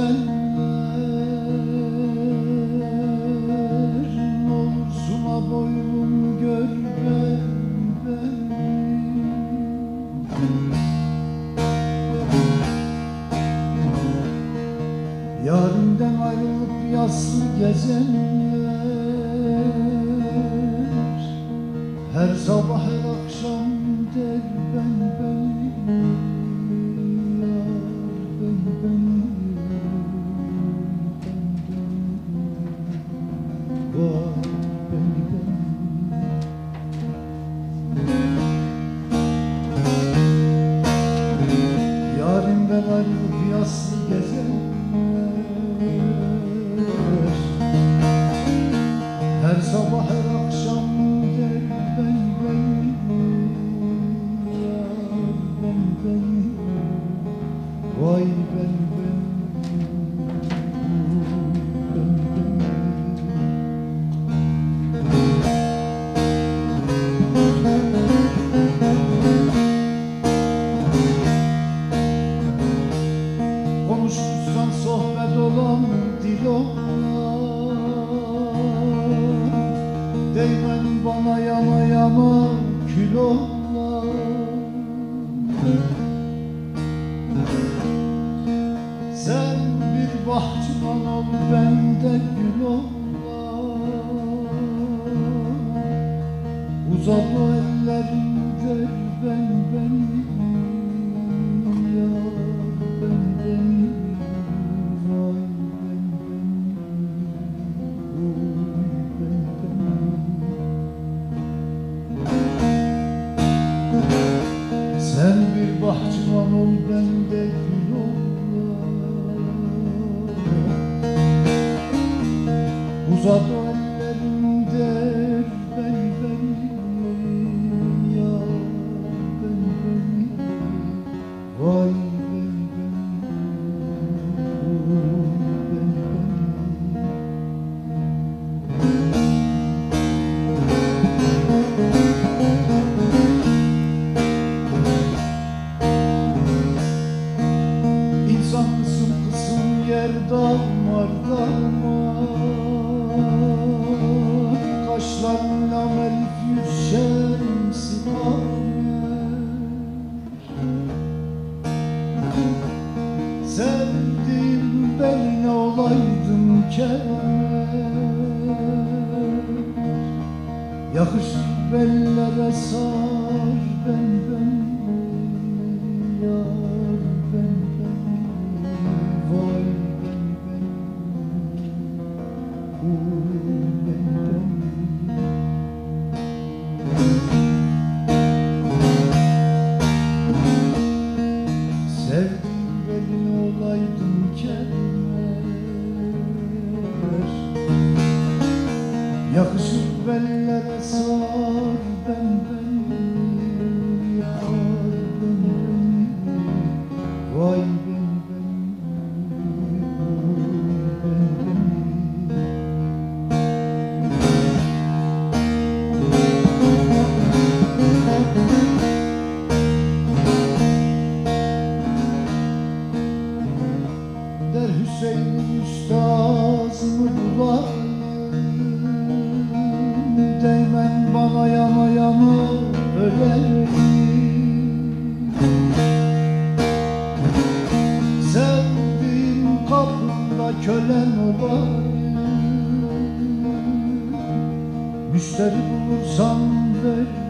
ver Ne olursun aboyum gör ben. Yarından ayrılıp yaslı gezenler Her sabah her akşam sabah her akşam der ben ben Yar ben ben Vay ben ben Ben ben Konuşursan sohbet olan dil olan Değmen bana yana yana kül olan Sen bir bahçıvan ol ben de gül olan Uzat bahçıvan ol ben de gül ol Uzat damar damar Kaşlarla melif yüz şemsi Sevdiğim beline olaydım kemer. Yakışır bellere sar ben ben Sevdiğim kapında kölen olayım Müşteri bulursan ver